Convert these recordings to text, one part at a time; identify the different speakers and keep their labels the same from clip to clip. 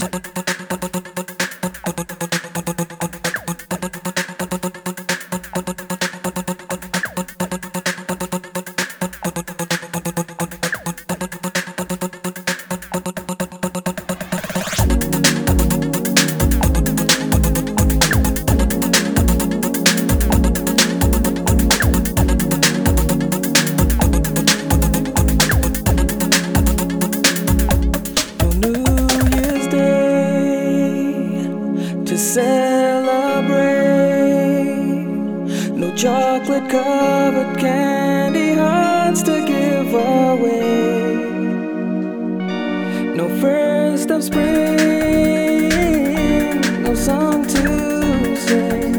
Speaker 1: What, what, chocolate covered candy hearts to give away. No first of spring, no song to sing.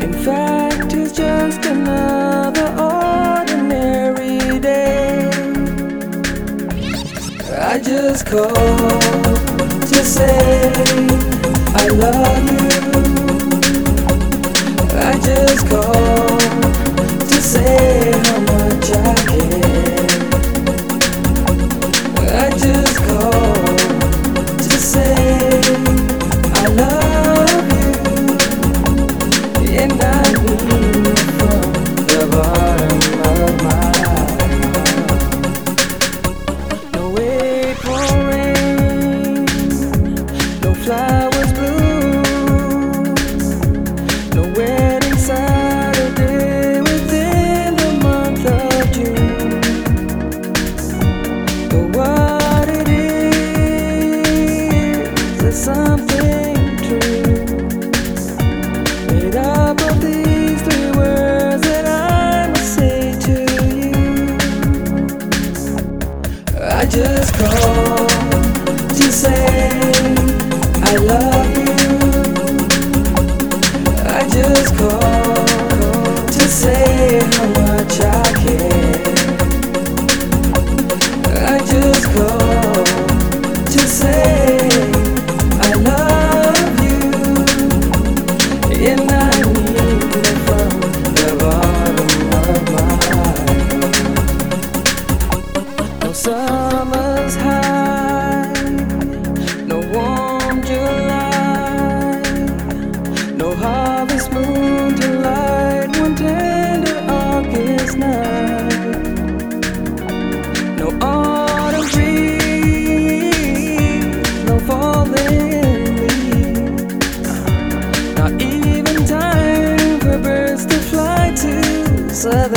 Speaker 1: In fact, it's just another ordinary day. I just called to say I love you. I just called to say love.